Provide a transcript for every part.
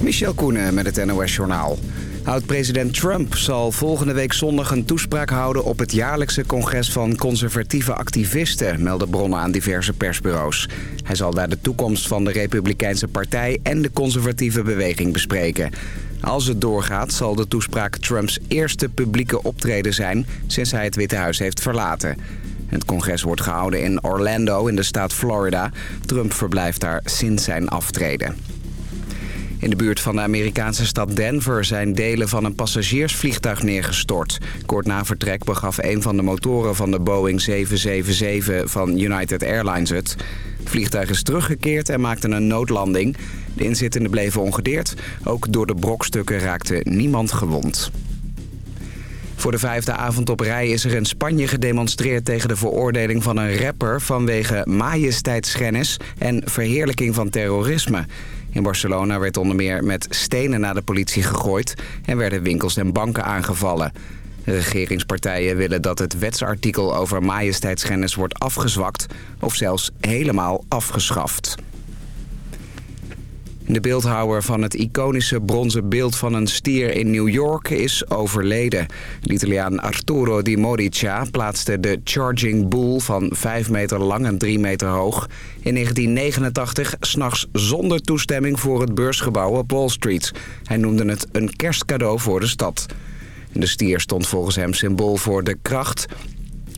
Michel Koenen met het NOS-journaal. Oud-president Trump zal volgende week zondag een toespraak houden... op het jaarlijkse congres van conservatieve activisten... melden bronnen aan diverse persbureaus. Hij zal daar de toekomst van de Republikeinse Partij... en de conservatieve beweging bespreken. Als het doorgaat zal de toespraak Trumps eerste publieke optreden zijn... sinds hij het Witte Huis heeft verlaten. Het congres wordt gehouden in Orlando in de staat Florida. Trump verblijft daar sinds zijn aftreden. In de buurt van de Amerikaanse stad Denver zijn delen van een passagiersvliegtuig neergestort. Kort na vertrek begaf een van de motoren van de Boeing 777 van United Airlines het. Het vliegtuig is teruggekeerd en maakte een noodlanding. De inzittenden bleven ongedeerd. Ook door de brokstukken raakte niemand gewond. Voor de vijfde avond op rij is er in Spanje gedemonstreerd tegen de veroordeling van een rapper vanwege majesteitsschennis en verheerlijking van terrorisme. In Barcelona werd onder meer met stenen naar de politie gegooid en werden winkels en banken aangevallen. Regeringspartijen willen dat het wetsartikel over majesteitsschennis wordt afgezwakt of zelfs helemaal afgeschaft. De beeldhouwer van het iconische bronzen beeld van een stier in New York is overleden. De Italiaan Arturo di Modica plaatste de Charging Bull van 5 meter lang en 3 meter hoog... in 1989 s'nachts zonder toestemming voor het beursgebouw op Wall Street. Hij noemde het een kerstcadeau voor de stad. De stier stond volgens hem symbool voor de kracht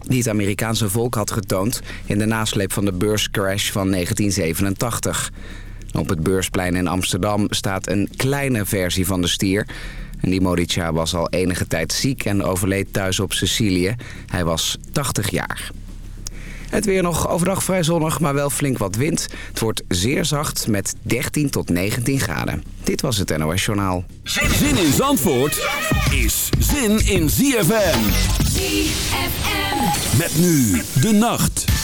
die het Amerikaanse volk had getoond... in de nasleep van de beurscrash van 1987... Op het beursplein in Amsterdam staat een kleine versie van de stier. En die Morica was al enige tijd ziek en overleed thuis op Sicilië. Hij was 80 jaar. Het weer nog overdag vrij zonnig, maar wel flink wat wind. Het wordt zeer zacht met 13 tot 19 graden. Dit was het NOS Journaal. Zin in Zandvoort is zin in ZFM. ZFM. Met nu de nacht.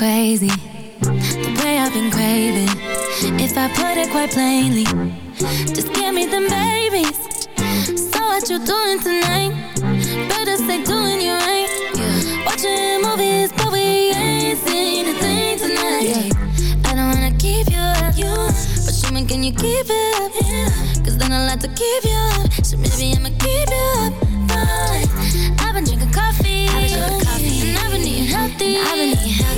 crazy, the way I've been craving. If I put it quite plainly, just give me them babies. So what you doing tonight? Better stay doing you right. Watching movies, but we ain't seen a thing tonight. I don't wanna keep you up, but show me can you keep it up? Cause then I'll have to keep you up. So maybe I'ma keep you up. Fine. I've been drinking coffee, and I've been eating healthy. No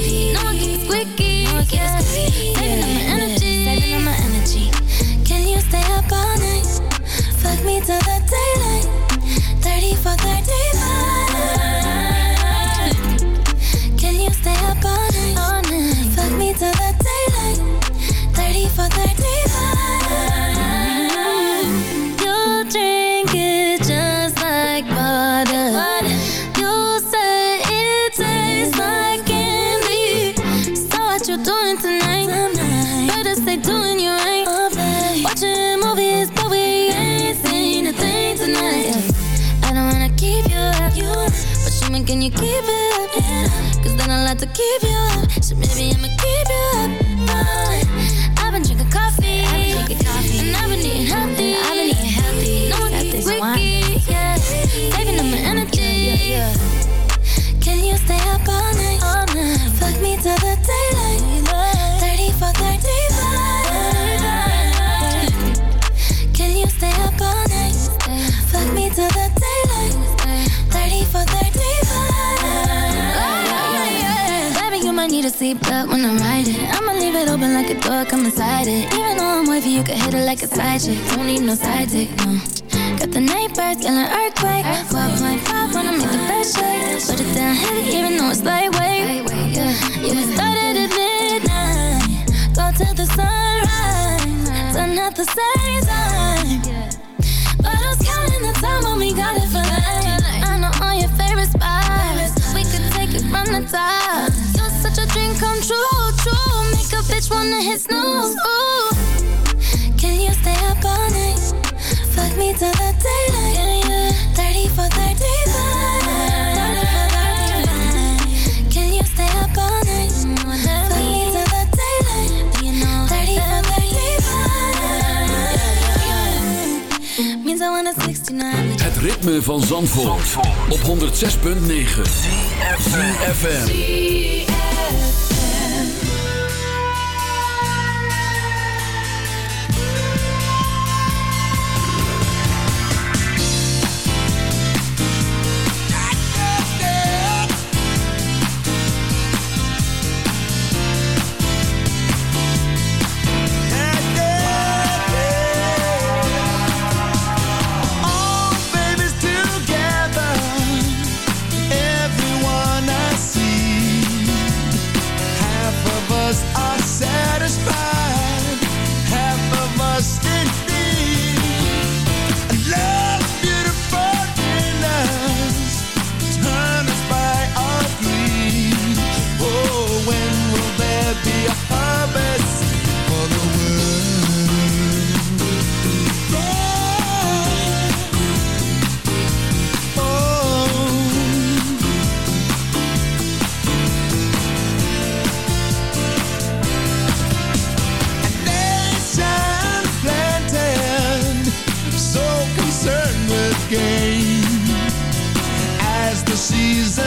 like come inside it. Even though I'm wavy, you can hit it like a side chick. Don't need no side dick, no. Got the night birds, yelling earthquake. 12.5 when I make the best shake. Put it down heavy, even though it's lightweight. Yeah, we started at midnight. Go till the sunrise. Done at the same time. But I was counting the time when we got it for life. I know all your favorite spots. We could take it from the top. You're such a dream come true. Ooh. Can you stay up all night? Fuck me till the daylight. 30 for 35. Can you stay up all night? Fuck me till the daylight. 30 for 35. Means I want a 69. Het ritme van Zandvoort, op 106.9 FM. As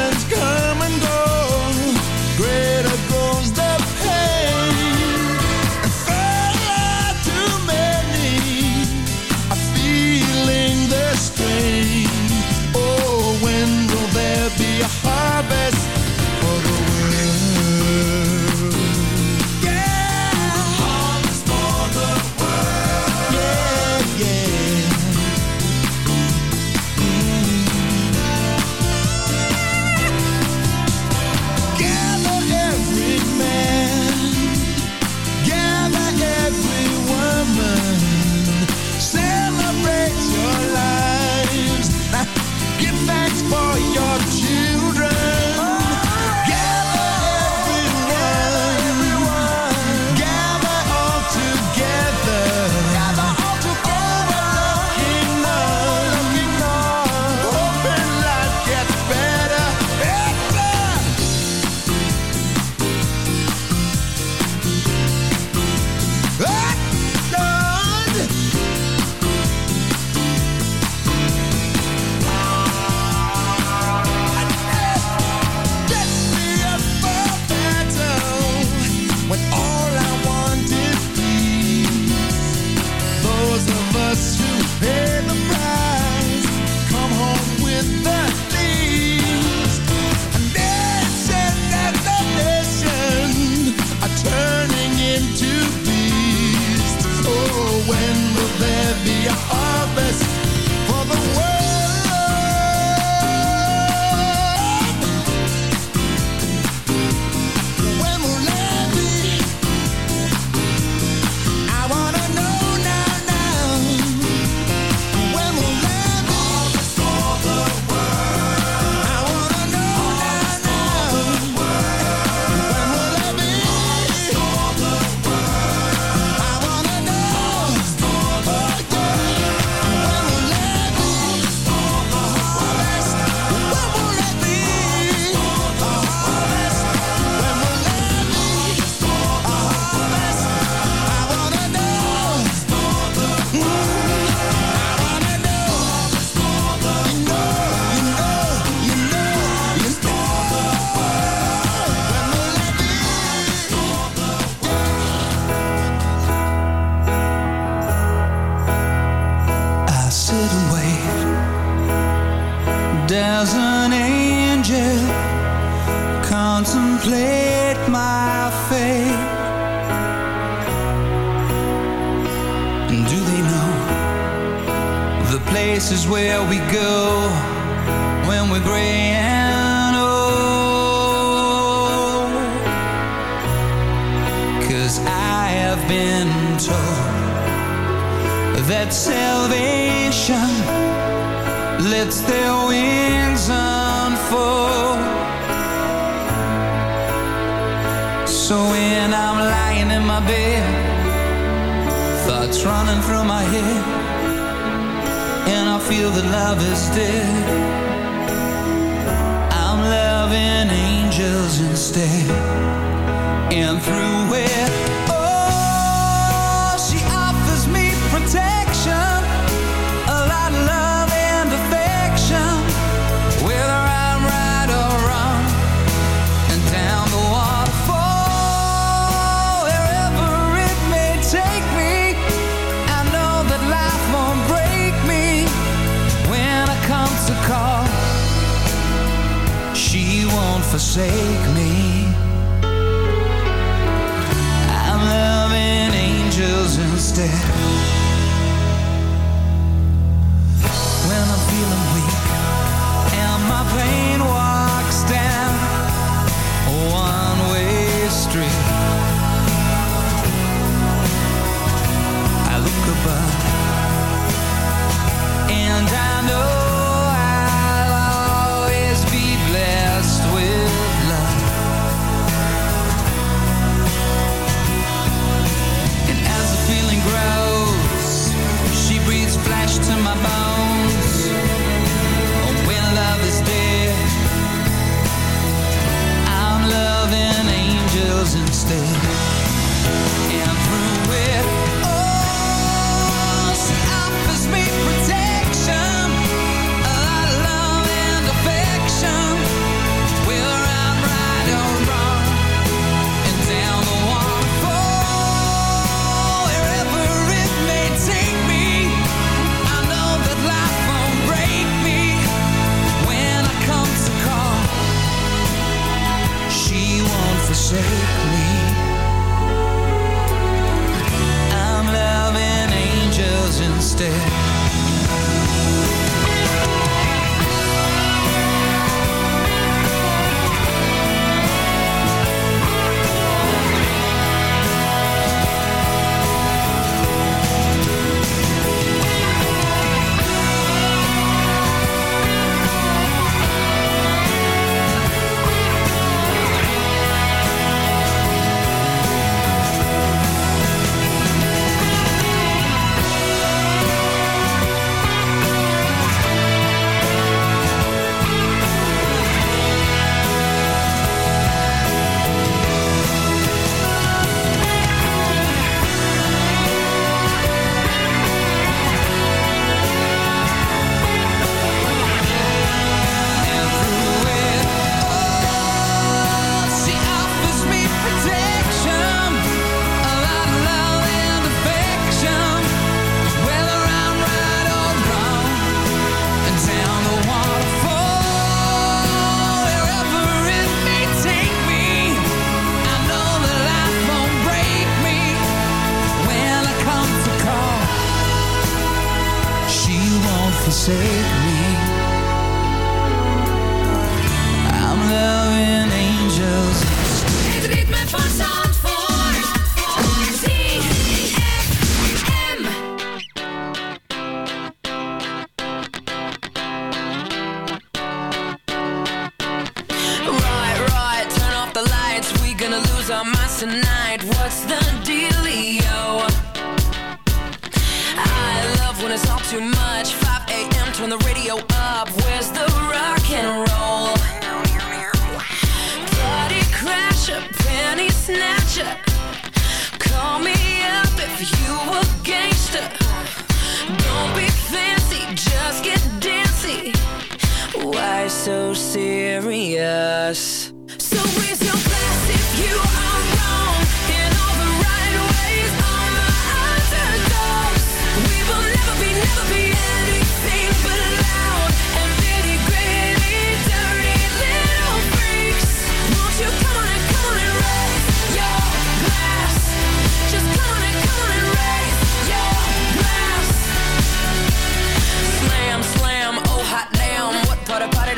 so serious? So raise your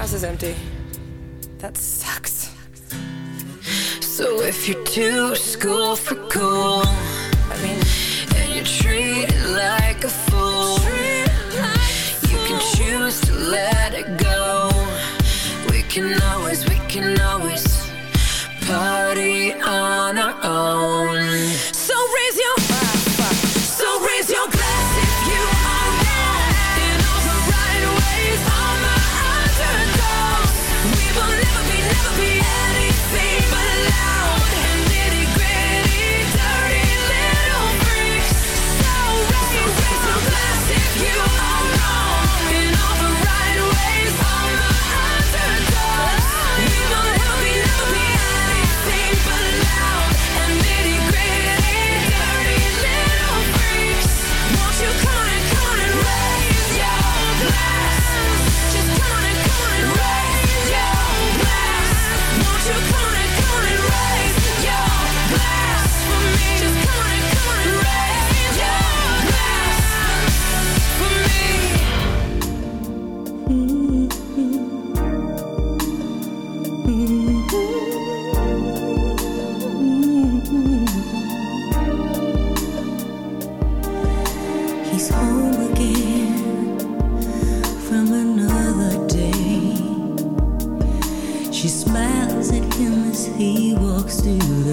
glass is empty. That sucks. So if you're too school for cool, I mean, and you're treated like a fool, you can choose to let it go. We can always, we can always party on our own.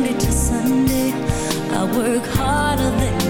Monday to Sunday, I work harder than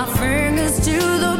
my fingers to the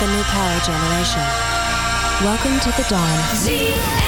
The new power generation. Welcome to the dawn.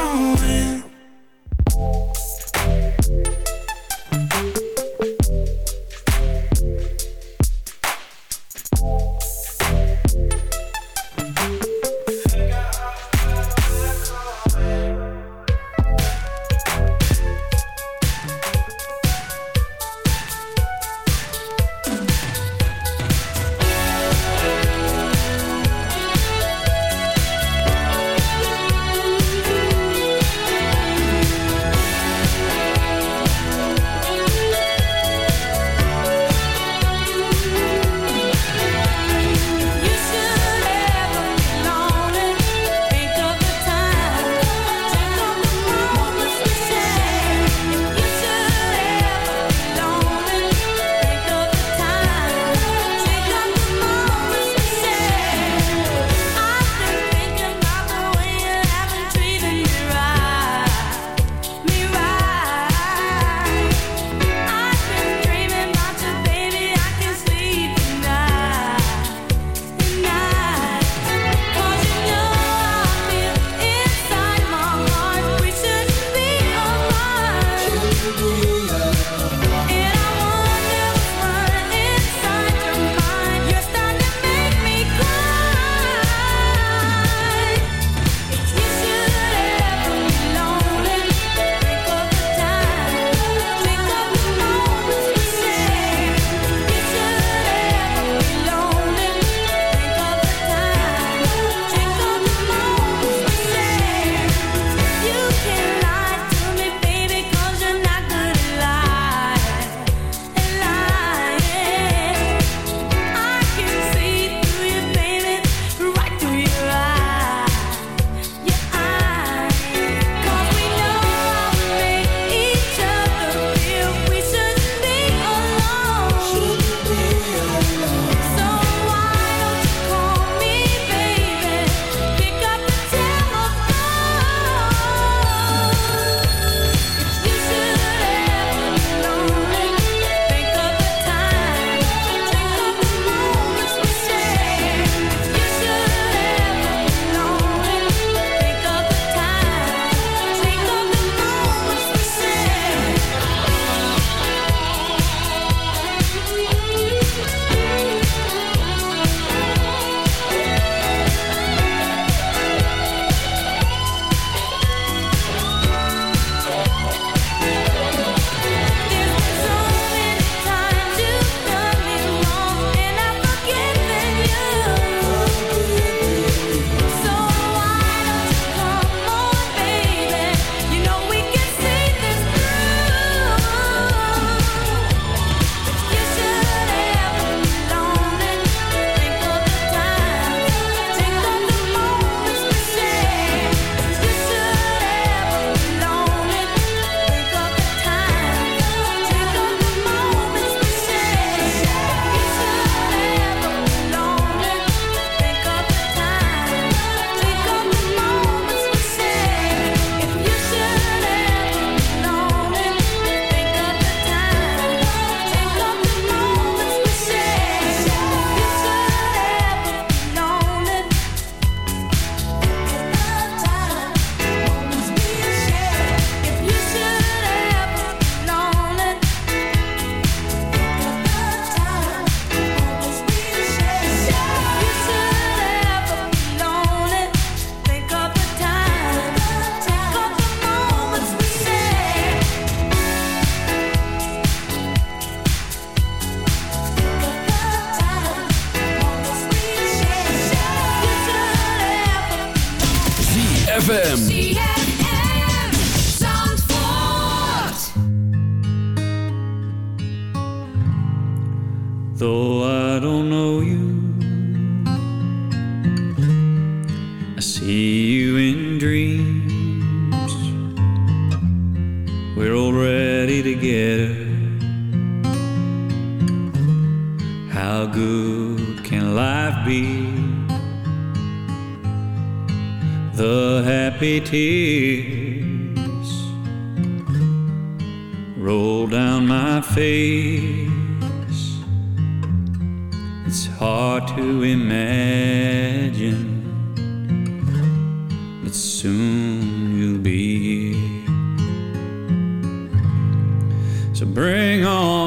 talk? tears roll down my face. It's hard to imagine, but soon you'll be here. So bring on.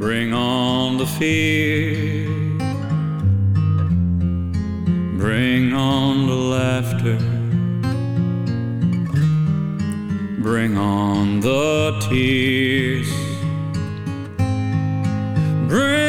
Bring on the fear. Bring on the laughter. Bring on the tears. Bring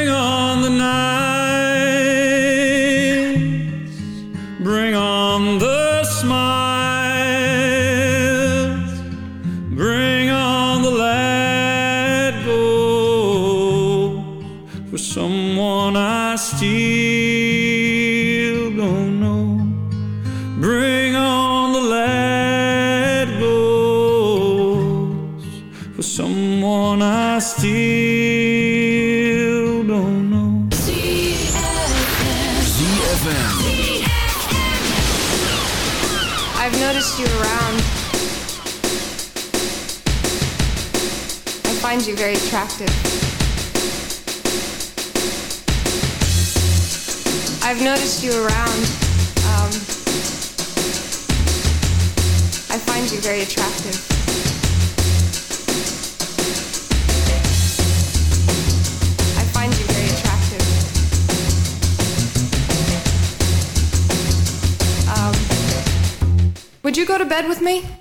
go to bed with me?